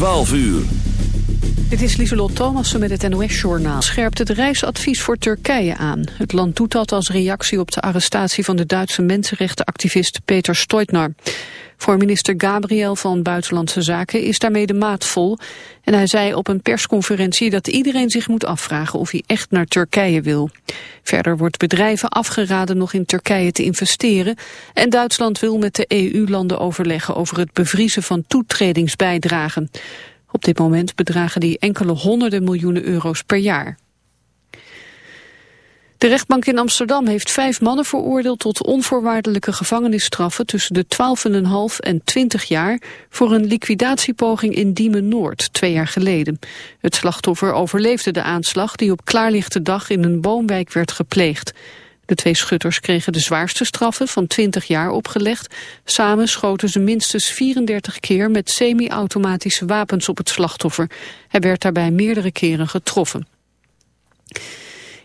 12 uur. Dit is Lieselot Thomassen met het NOS-journaal. Scherpt het reisadvies voor Turkije aan. Het land doet dat als reactie op de arrestatie van de Duitse mensenrechtenactivist Peter Stoitner. Voor minister Gabriel van Buitenlandse Zaken is daarmee de maat vol. En hij zei op een persconferentie dat iedereen zich moet afvragen of hij echt naar Turkije wil. Verder wordt bedrijven afgeraden nog in Turkije te investeren. En Duitsland wil met de EU-landen overleggen over het bevriezen van toetredingsbijdragen. Op dit moment bedragen die enkele honderden miljoenen euro's per jaar. De rechtbank in Amsterdam heeft vijf mannen veroordeeld tot onvoorwaardelijke gevangenisstraffen tussen de 12,5 en 20 jaar voor een liquidatiepoging in Diemen-Noord twee jaar geleden. Het slachtoffer overleefde de aanslag die op klaarlichte dag in een woonwijk werd gepleegd. De twee schutters kregen de zwaarste straffen van 20 jaar opgelegd. Samen schoten ze minstens 34 keer met semi-automatische wapens op het slachtoffer. Hij werd daarbij meerdere keren getroffen.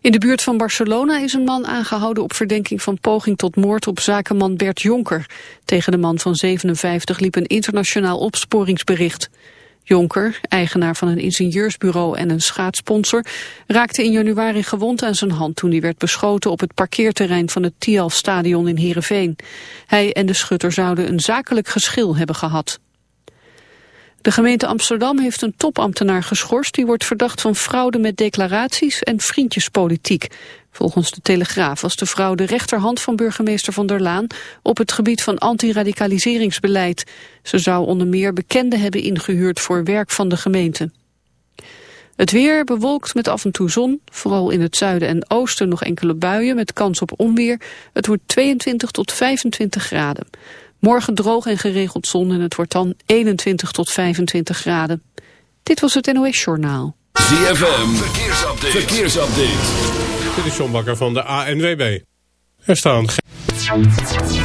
In de buurt van Barcelona is een man aangehouden op verdenking van poging tot moord op zakenman Bert Jonker. Tegen de man van 57 liep een internationaal opsporingsbericht. Jonker, eigenaar van een ingenieursbureau en een schaatssponsor, raakte in januari gewond aan zijn hand toen hij werd beschoten op het parkeerterrein van het Tialf-stadion in Heerenveen. Hij en de schutter zouden een zakelijk geschil hebben gehad. De gemeente Amsterdam heeft een topambtenaar geschorst... die wordt verdacht van fraude met declaraties en vriendjespolitiek. Volgens de Telegraaf was de vrouw de rechterhand van burgemeester Van der Laan... op het gebied van antiradicaliseringsbeleid. Ze zou onder meer bekenden hebben ingehuurd voor werk van de gemeente. Het weer bewolkt met af en toe zon, vooral in het zuiden en oosten nog enkele buien met kans op onweer. Het wordt 22 tot 25 graden. Morgen droog en geregeld zon en het wordt dan 21 tot 25 graden. Dit was het NOS Journaal. ZFM, verkeersupdate. verkeersupdate. Dit is John Bakker van de ANWB. Er staan u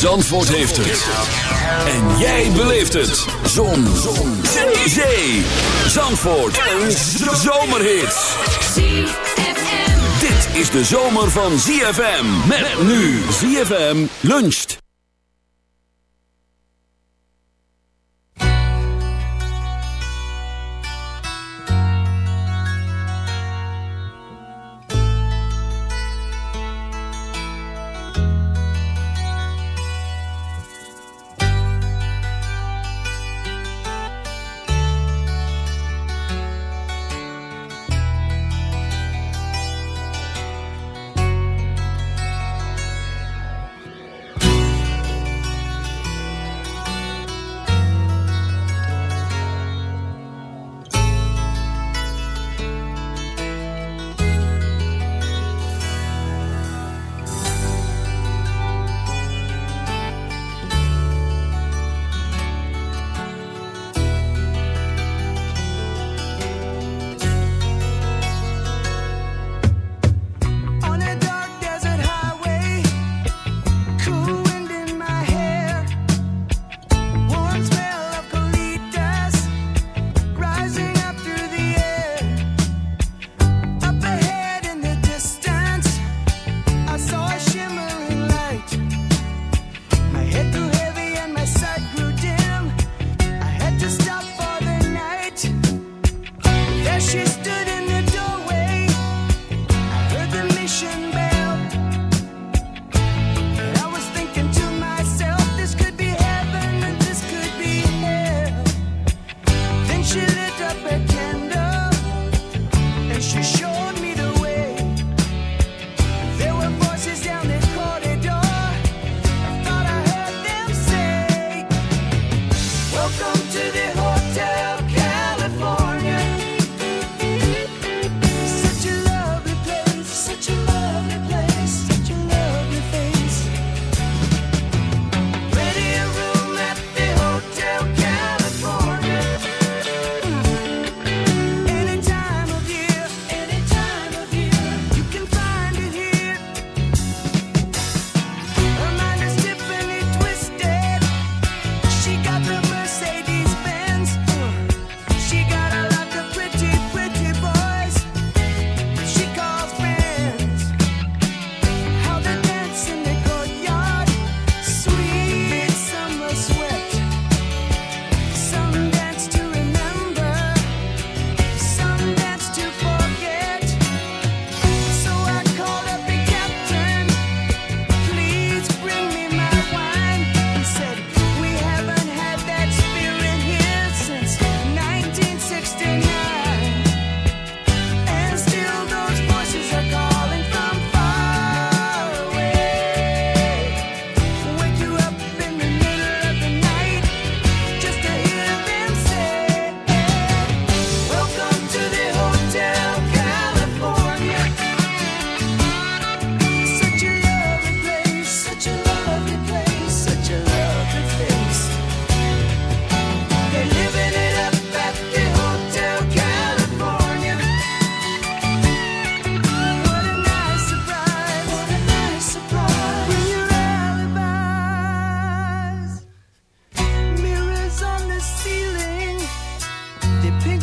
Zandvoort heeft het. En jij beleeft het. Zon. Zon. Zee. Zandvoort. Een zomerhit. Dit is de zomer van ZFM. Met nu ZFM luncht.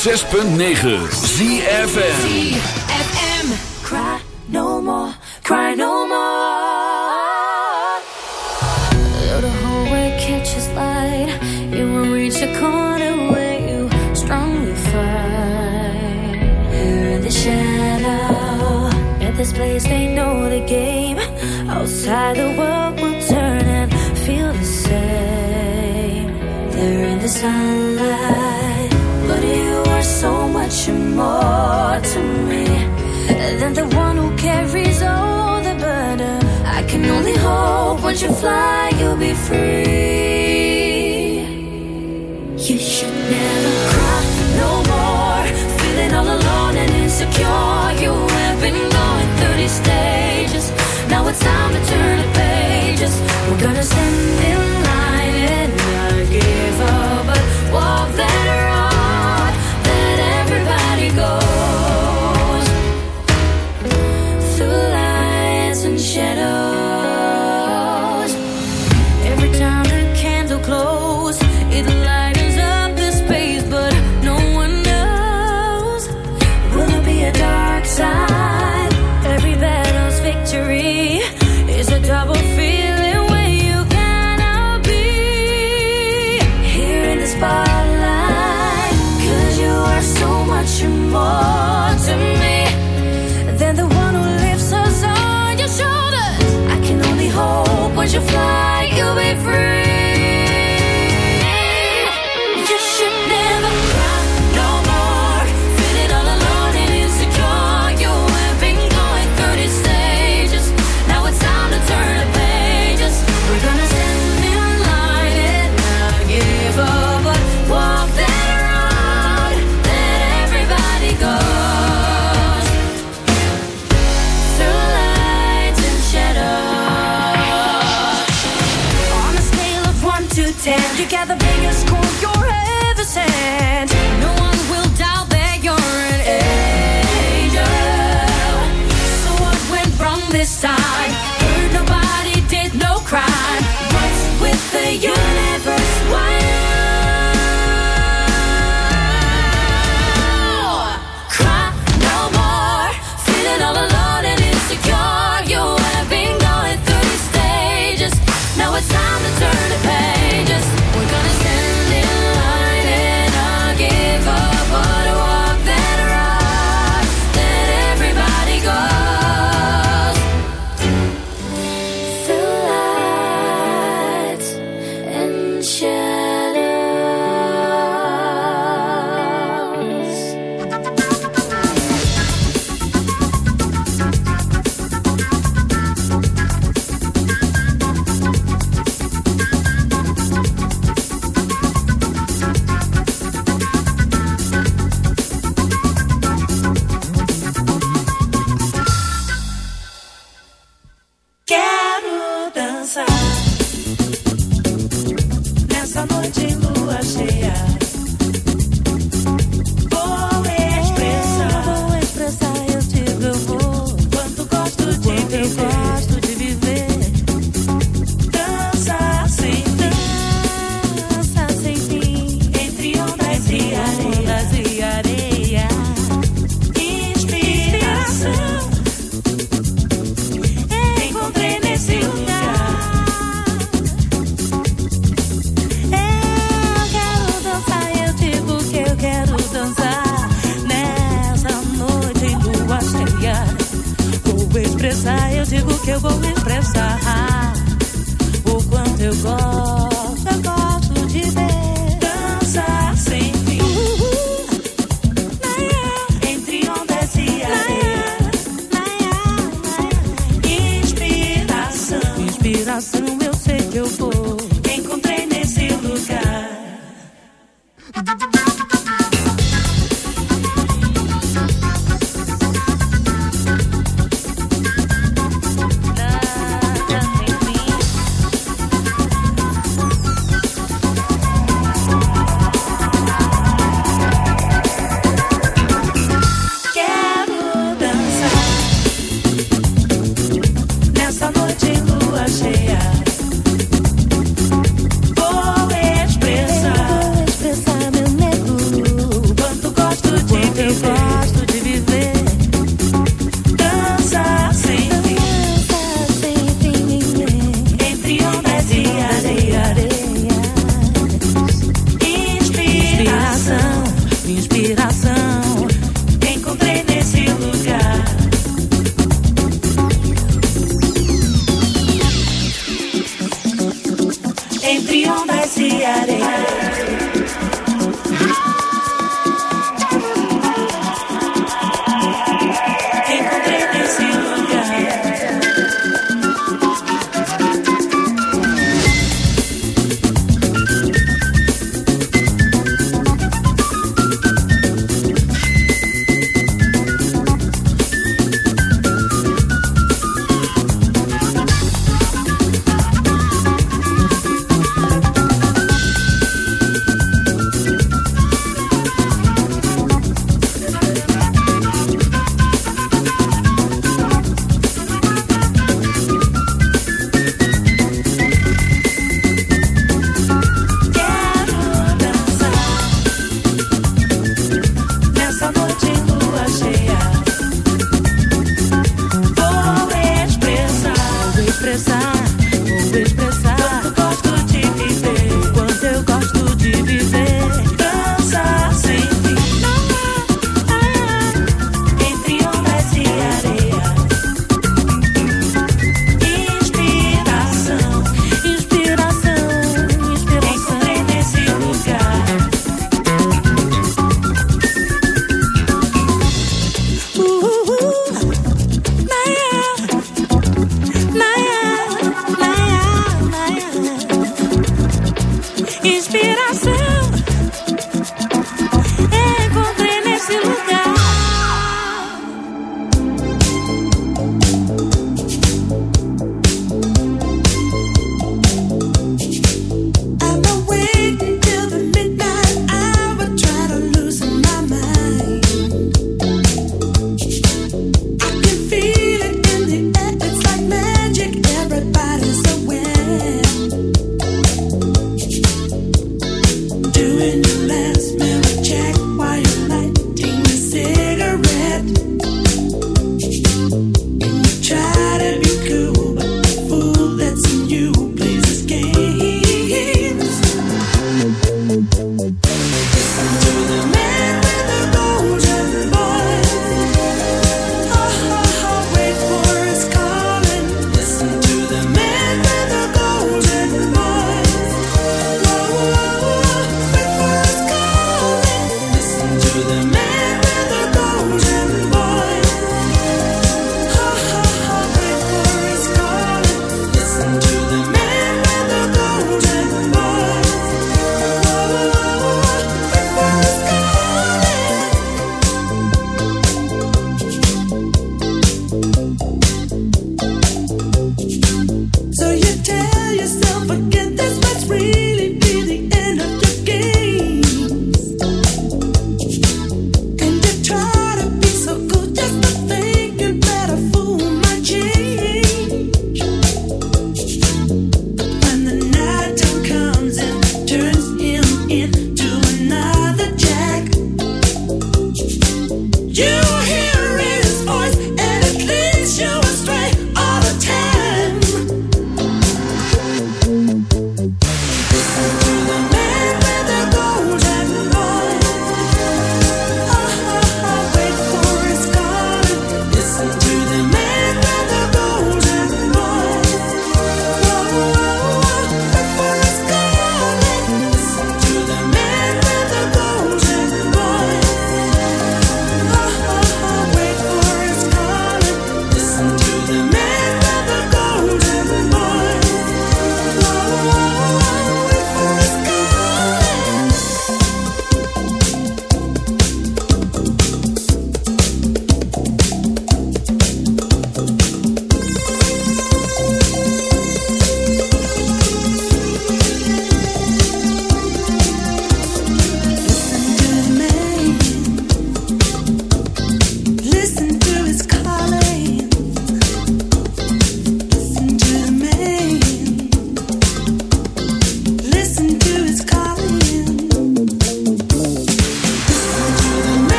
106.9 ZFN much more to me than the one who carries all the burden. I can only hope once you fly, you'll be free. You should never cry no more. Feeling all alone and insecure. You have been going through these stages. Now it's time to turn the pages. We're gonna stand in line and not give up, but walk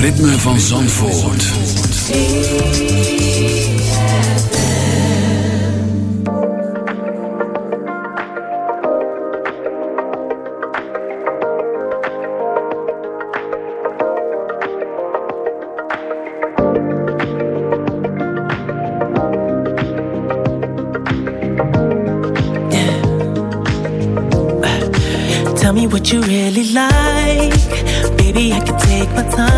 ritme van Zandvoort. Tell me what you really like Baby, I can take my time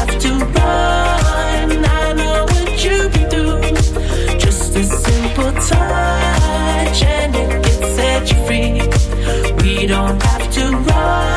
to run.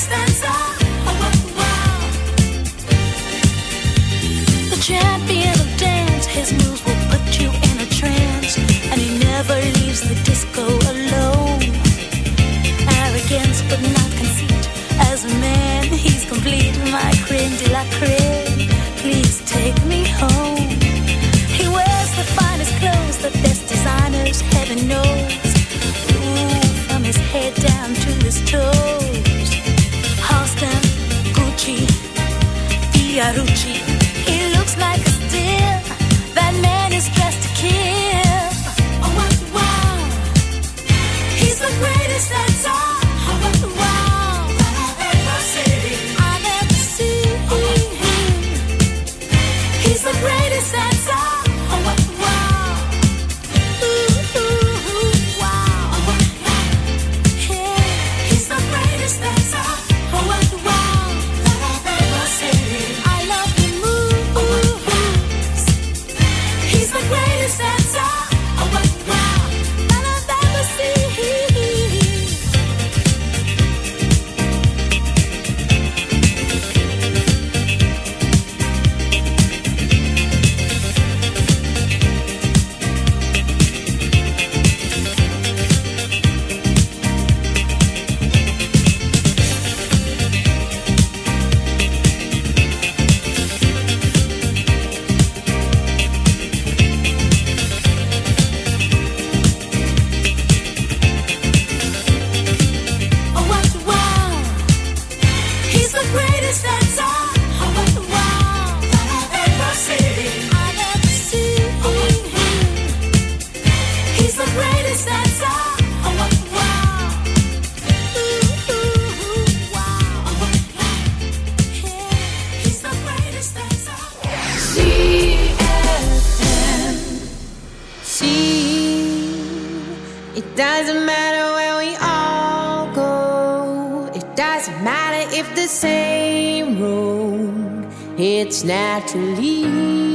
distanza It's naturally.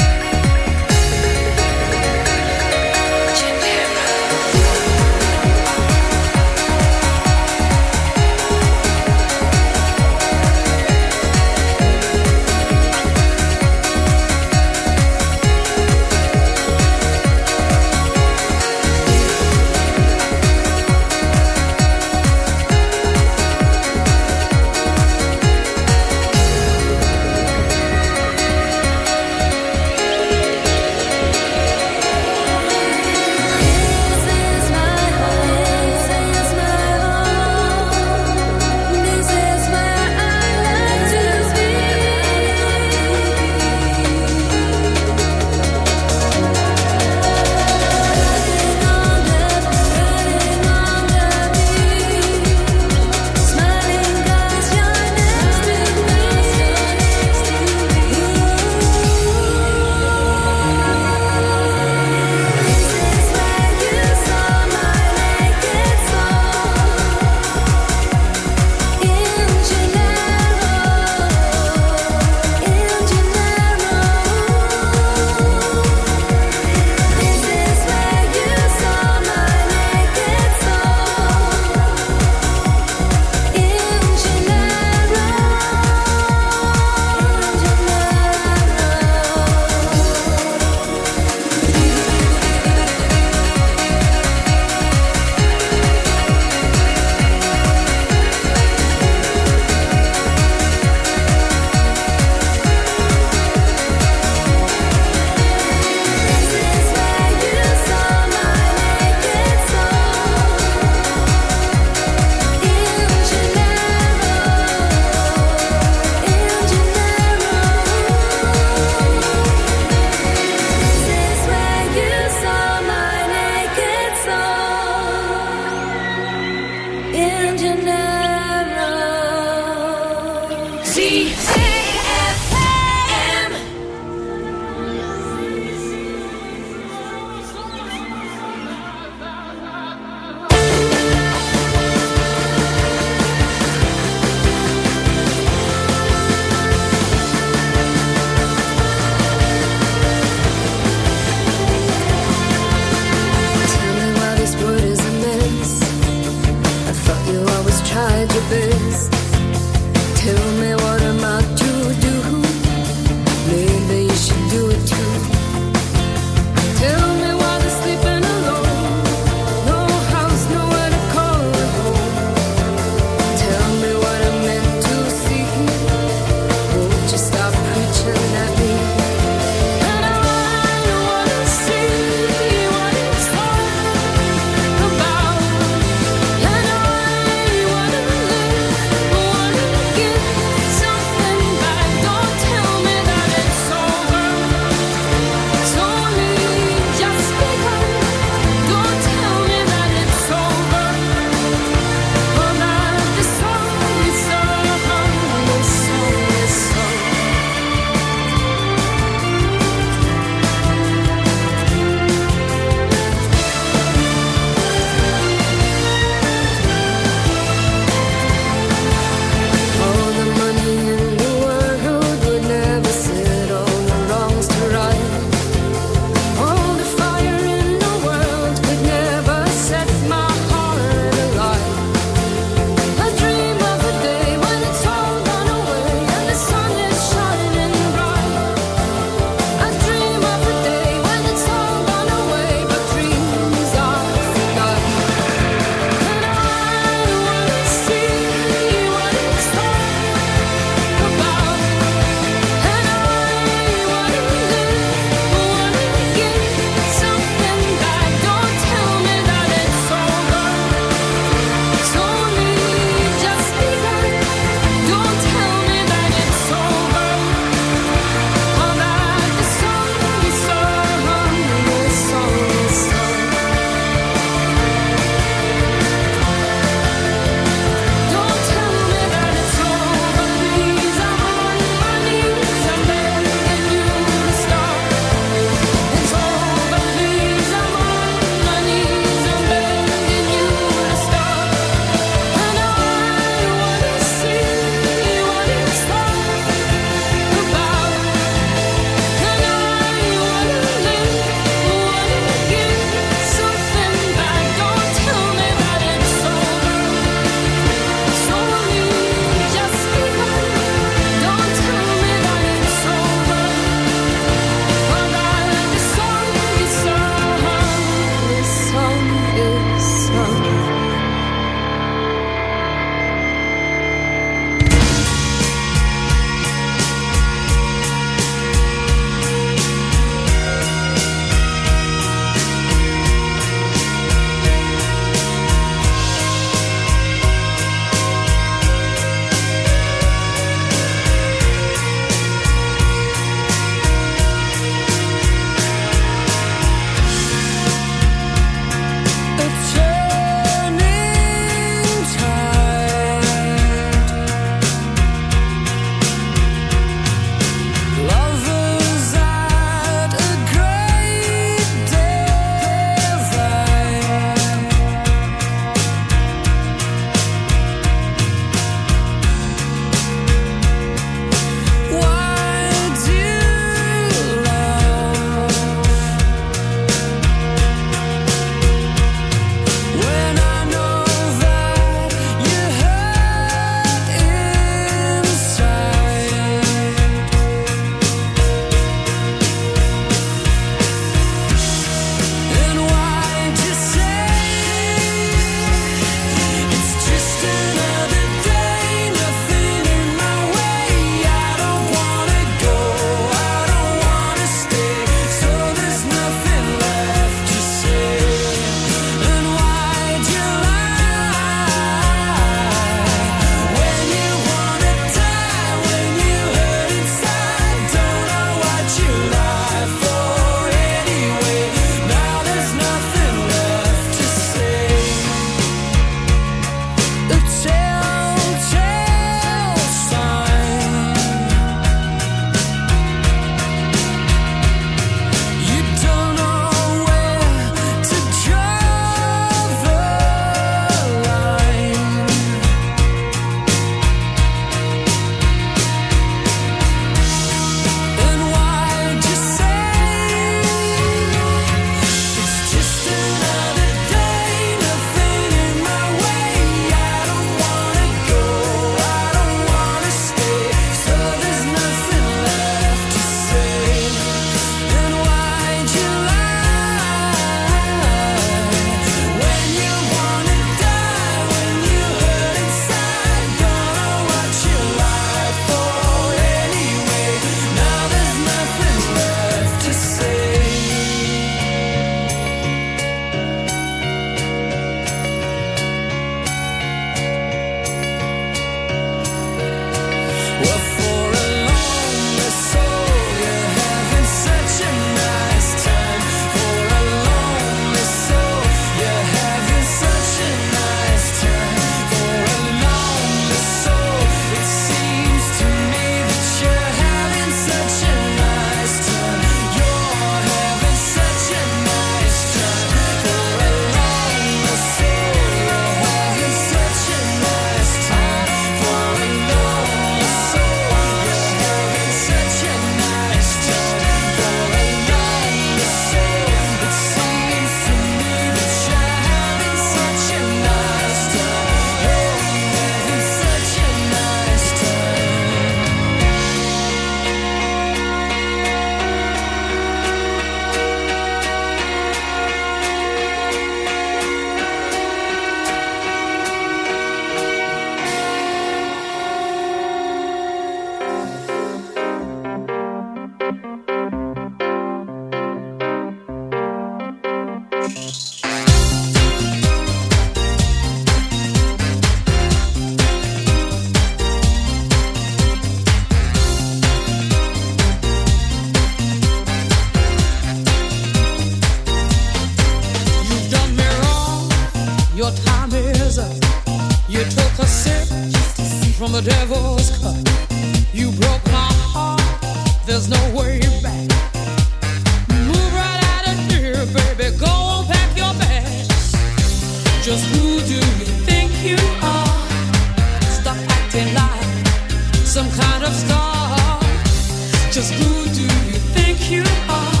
Who do you think you are?